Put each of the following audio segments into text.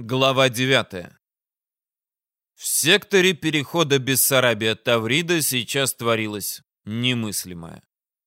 Глава 9. В секторе перехода Бессарабия-Таврида сейчас творилось немыслимое.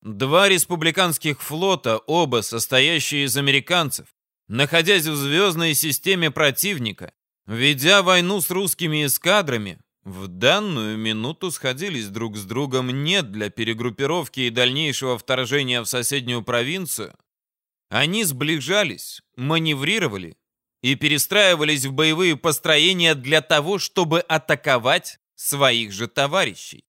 Два республиканских флота, оба состоящие из американцев, находясь в звездной системе противника, ведя войну с русскими эскадрами, в данную минуту сходились друг с другом не для перегруппировки и дальнейшего вторжения в соседнюю провинцию. Они сближались, маневрировали и перестраивались в боевые построения для того, чтобы атаковать своих же товарищей.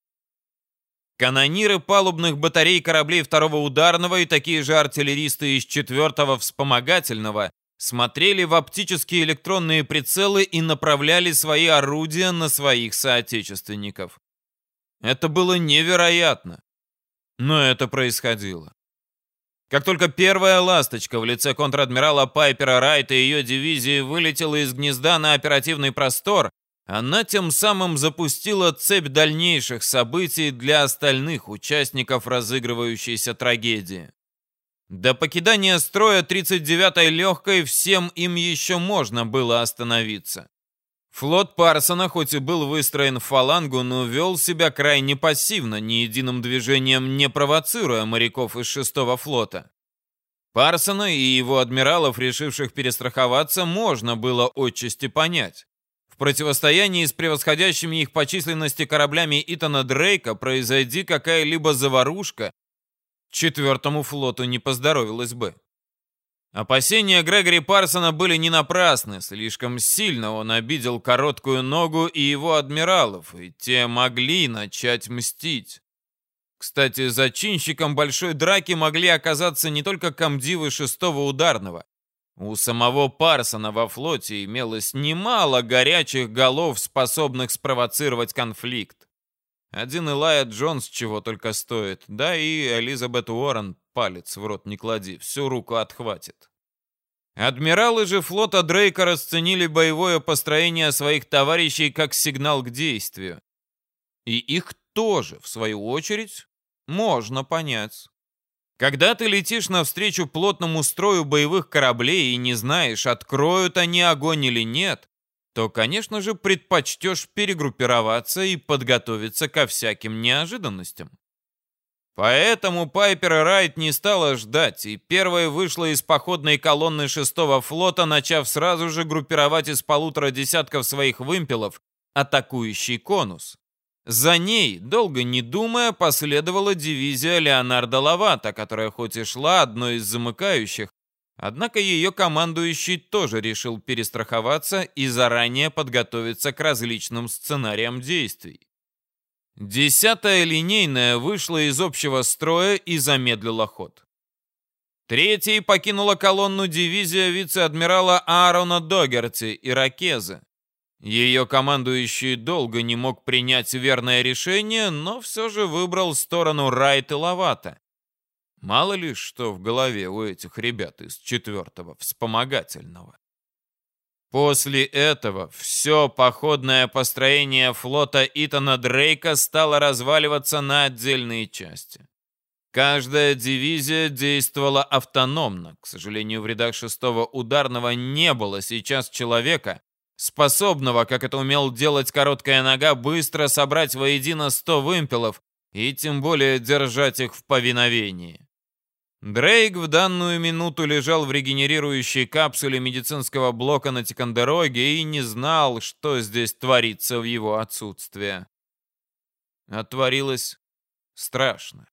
Канониры палубных батарей кораблей второго ударного и такие же артиллеристы из четвертого вспомогательного смотрели в оптические электронные прицелы и направляли свои орудия на своих соотечественников. Это было невероятно, но это происходило. Как только первая «Ласточка» в лице контр-адмирала Пайпера Райта и ее дивизии вылетела из гнезда на оперативный простор, она тем самым запустила цепь дальнейших событий для остальных участников разыгрывающейся трагедии. До покидания строя 39-й легкой всем им еще можно было остановиться. Флот Парсона, хоть и был выстроен в фалангу, но вел себя крайне пассивно, ни единым движением не провоцируя моряков из шестого флота. Парсона и его адмиралов, решивших перестраховаться, можно было отчасти понять. В противостоянии с превосходящими их по численности кораблями Итана Дрейка произойди какая-либо заварушка, четвертому флоту не поздоровилось бы. Опасения Грегори Парсона были не напрасны, слишком сильно он обидел короткую ногу и его адмиралов, и те могли начать мстить. Кстати, зачинщиком большой драки могли оказаться не только комдивы шестого ударного. У самого Парсона во флоте имелось немало горячих голов, способных спровоцировать конфликт. Один Илайя Джонс чего только стоит, да и Элизабет Уоррен палец в рот не клади, всю руку отхватит. Адмиралы же флота Дрейка расценили боевое построение своих товарищей как сигнал к действию. И их тоже, в свою очередь, можно понять. Когда ты летишь навстречу плотному строю боевых кораблей и не знаешь, откроют они огонь или нет, то, конечно же, предпочтешь перегруппироваться и подготовиться ко всяким неожиданностям. Поэтому Пайпер и Райт не стала ждать, и первая вышла из походной колонны шестого флота, начав сразу же группировать из полутора десятков своих вымпелов атакующий конус. За ней, долго не думая, последовала дивизия Леонардо Лавата, которая хоть и шла одной из замыкающих, Однако ее командующий тоже решил перестраховаться и заранее подготовиться к различным сценариям действий. Десятая линейная вышла из общего строя и замедлила ход. Третьей покинула колонну дивизия вице-адмирала Аарона Догерти, иракеза. Ее командующий долго не мог принять верное решение, но все же выбрал сторону Райт и Лавата. Мало ли что в голове у этих ребят из четвертого вспомогательного. После этого все походное построение флота Итана Дрейка стало разваливаться на отдельные части. Каждая дивизия действовала автономно. К сожалению, в рядах шестого ударного не было сейчас человека, способного, как это умел делать короткая нога, быстро собрать воедино сто вымпелов и тем более держать их в повиновении. Дрейк в данную минуту лежал в регенерирующей капсуле медицинского блока на Тикандероге и не знал, что здесь творится в его отсутствие. Отворилось страшно.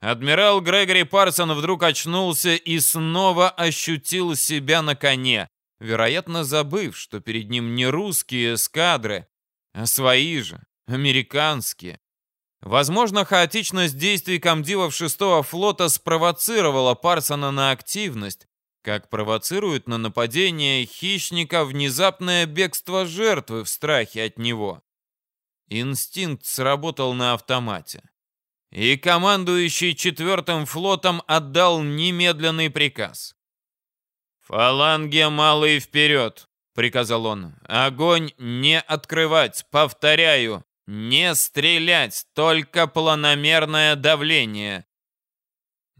Адмирал Грегори Парсон вдруг очнулся и снова ощутил себя на коне, вероятно, забыв, что перед ним не русские эскадры, а свои же, американские. Возможно, хаотичность действий комдивов шестого флота спровоцировала Парсона на активность, как провоцирует на нападение хищника внезапное бегство жертвы в страхе от него. Инстинкт сработал на автомате. И командующий четвертым флотом отдал немедленный приказ. «Фаланге малый вперед!» — приказал он. «Огонь не открывать! Повторяю, не стрелять, только планомерное давление.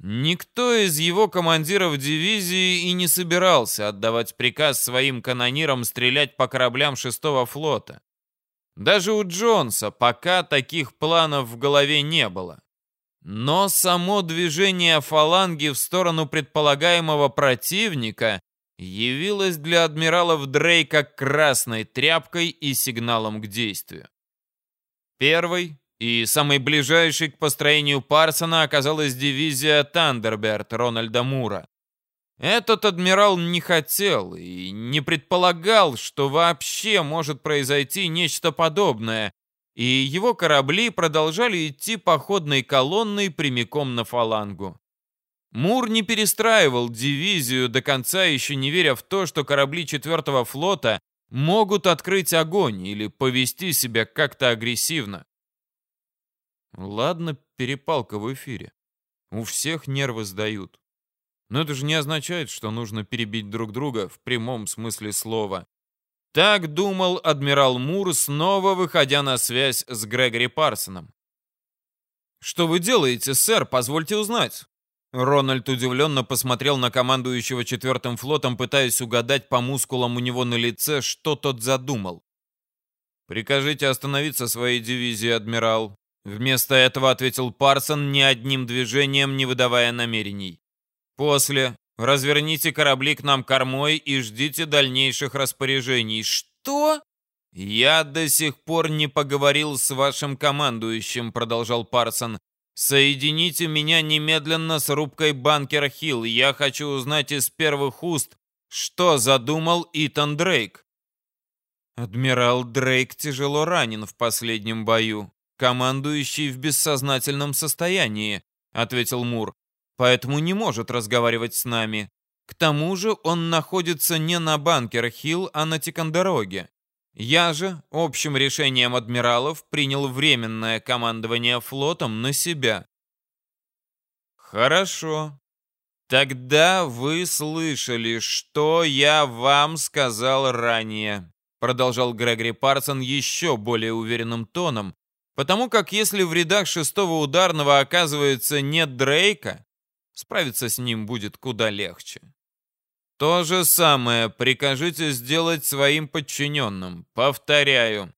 Никто из его командиров дивизии и не собирался отдавать приказ своим канонирам стрелять по кораблям шестого флота. Даже у Джонса пока таких планов в голове не было. Но само движение фаланги в сторону предполагаемого противника явилось для адмиралов Дрейка красной тряпкой и сигналом к действию. Первый и самый ближайший к построению Парсона оказалась дивизия Тандерберт Рональда Мура. Этот адмирал не хотел и не предполагал, что вообще может произойти нечто подобное, и его корабли продолжали идти походной колонной прямиком на фалангу. Мур не перестраивал дивизию до конца, еще не веря в то, что корабли 4 флота могут открыть огонь или повести себя как-то агрессивно. Ладно, перепалка в эфире. У всех нервы сдают. Но это же не означает, что нужно перебить друг друга в прямом смысле слова. Так думал адмирал Мур, снова выходя на связь с Грегори Парсоном. «Что вы делаете, сэр? Позвольте узнать». Рональд удивленно посмотрел на командующего четвертым флотом, пытаясь угадать по мускулам у него на лице, что тот задумал. «Прикажите остановиться своей дивизии, адмирал», Вместо этого ответил Парсон, ни одним движением не выдавая намерений. После разверните корабли к нам кормой и ждите дальнейших распоряжений. Что? Я до сих пор не поговорил с вашим командующим, продолжал Парсон. Соедините меня немедленно с рубкой Банкер Хилл. Я хочу узнать из первых уст, что задумал Итан Дрейк. Адмирал Дрейк тяжело ранен в последнем бою. «Командующий в бессознательном состоянии», — ответил Мур, «поэтому не может разговаривать с нами. К тому же он находится не на Банкер-Хилл, а на Тикандероге. Я же общим решением адмиралов принял временное командование флотом на себя». «Хорошо. Тогда вы слышали, что я вам сказал ранее», продолжал Грегори Парсон еще более уверенным тоном, Потому как если в рядах шестого ударного оказывается нет Дрейка, справиться с ним будет куда легче. То же самое прикажите сделать своим подчиненным. Повторяю.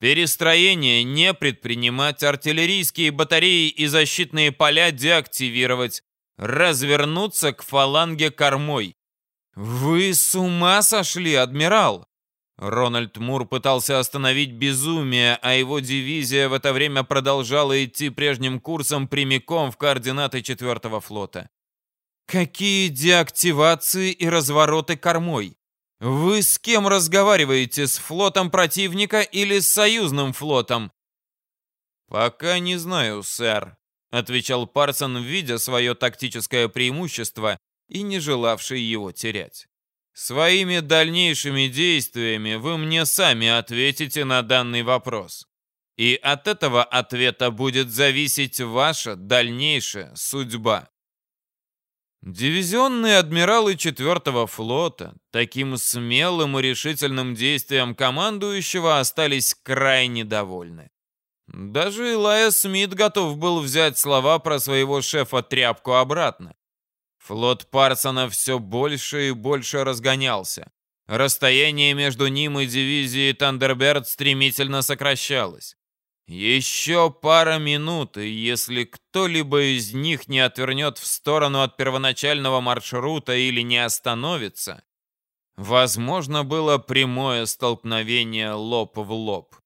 Перестроение не предпринимать, артиллерийские батареи и защитные поля деактивировать, развернуться к фаланге кормой. Вы с ума сошли, адмирал? Рональд Мур пытался остановить безумие, а его дивизия в это время продолжала идти прежним курсом прямиком в координаты 4 флота. Какие деактивации и развороты кормой? Вы с кем разговариваете, с флотом противника или с союзным флотом? Пока не знаю, сэр, отвечал Парсон, видя свое тактическое преимущество и не желавший его терять. Своими дальнейшими действиями вы мне сами ответите на данный вопрос. И от этого ответа будет зависеть ваша дальнейшая судьба. Дивизионные адмиралы 4 флота таким смелым и решительным действием командующего остались крайне довольны. Даже Илая Смит готов был взять слова про своего шефа тряпку обратно. Флот Парсона все больше и больше разгонялся. Расстояние между ним и дивизией Тандерберт стремительно сокращалось. Еще пара минут, и если кто-либо из них не отвернет в сторону от первоначального маршрута или не остановится, возможно было прямое столкновение лоб в лоб.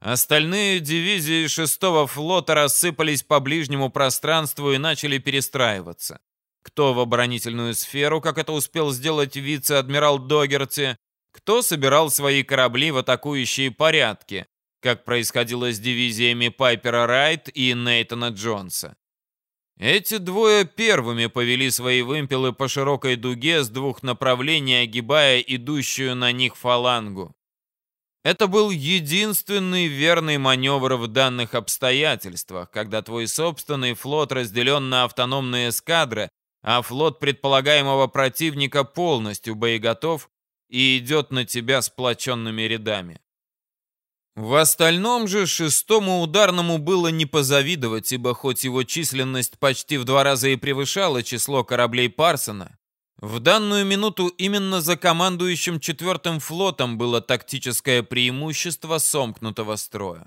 Остальные дивизии шестого флота рассыпались по ближнему пространству и начали перестраиваться. Кто в оборонительную сферу, как это успел сделать вице-адмирал Догерти, кто собирал свои корабли в атакующие порядки, как происходило с дивизиями Пайпера Райт и Нейтана Джонса. Эти двое первыми повели свои вымпелы по широкой дуге с двух направлений, огибая идущую на них фалангу. Это был единственный верный маневр в данных обстоятельствах, когда твой собственный флот разделен на автономные эскадры, а флот предполагаемого противника полностью боеготов и идет на тебя сплоченными рядами. В остальном же шестому ударному было не позавидовать, ибо хоть его численность почти в два раза и превышала число кораблей Парсона, в данную минуту именно за командующим четвертым флотом было тактическое преимущество сомкнутого строя.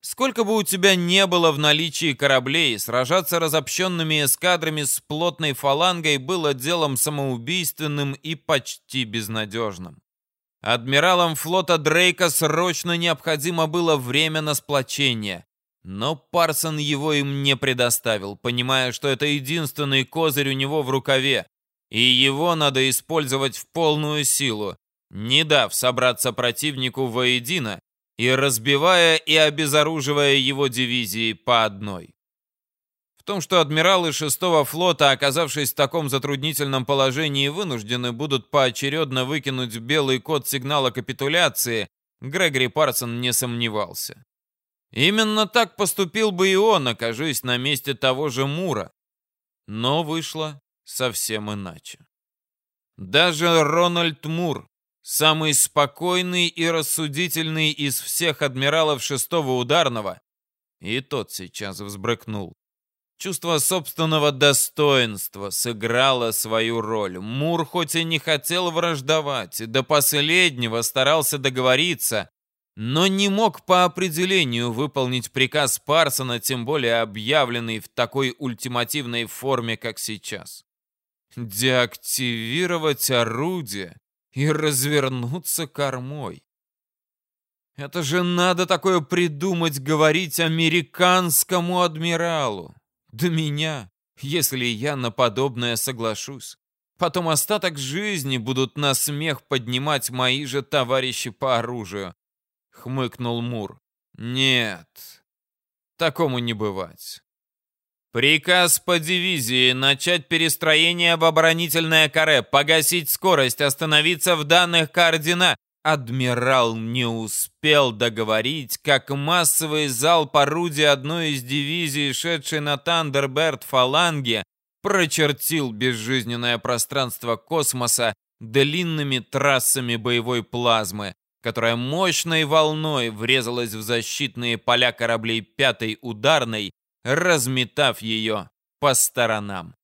Сколько бы у тебя не было в наличии кораблей, сражаться разобщенными эскадрами с плотной фалангой было делом самоубийственным и почти безнадежным. Адмиралам флота Дрейка срочно необходимо было время на сплочение, но Парсон его им не предоставил, понимая, что это единственный козырь у него в рукаве, и его надо использовать в полную силу, не дав собраться противнику воедино и разбивая и обезоруживая его дивизии по одной. В том, что адмиралы шестого флота, оказавшись в таком затруднительном положении, вынуждены будут поочередно выкинуть белый код сигнала капитуляции, Грегори Парсон не сомневался. Именно так поступил бы и он, окажись на месте того же Мура. Но вышло совсем иначе. Даже Рональд Мур, самый спокойный и рассудительный из всех адмиралов шестого ударного, и тот сейчас взбрыкнул. Чувство собственного достоинства сыграло свою роль. Мур хоть и не хотел враждовать, до последнего старался договориться, но не мог по определению выполнить приказ Парсона, тем более объявленный в такой ультимативной форме, как сейчас. Деактивировать орудие и развернуться кормой. Это же надо такое придумать, говорить американскому адмиралу. Да меня, если я на подобное соглашусь. Потом остаток жизни будут на смех поднимать мои же товарищи по оружию. Хмыкнул Мур. Нет, такому не бывать. Приказ по дивизии начать перестроение в оборонительное каре, погасить скорость, остановиться в данных координат. Адмирал не успел договорить, как массовый залп орудия одной из дивизий, шедшей на Тандерберт фаланге, прочертил безжизненное пространство космоса длинными трассами боевой плазмы, которая мощной волной врезалась в защитные поля кораблей пятой ударной разметав ее по сторонам.